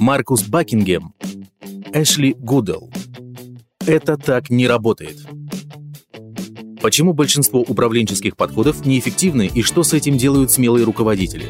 Маркус Бакингем, Эшли Гудел. Это так не работает. Почему большинство управленческих подходов неэффективны и что с этим делают смелые руководители?